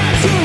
That's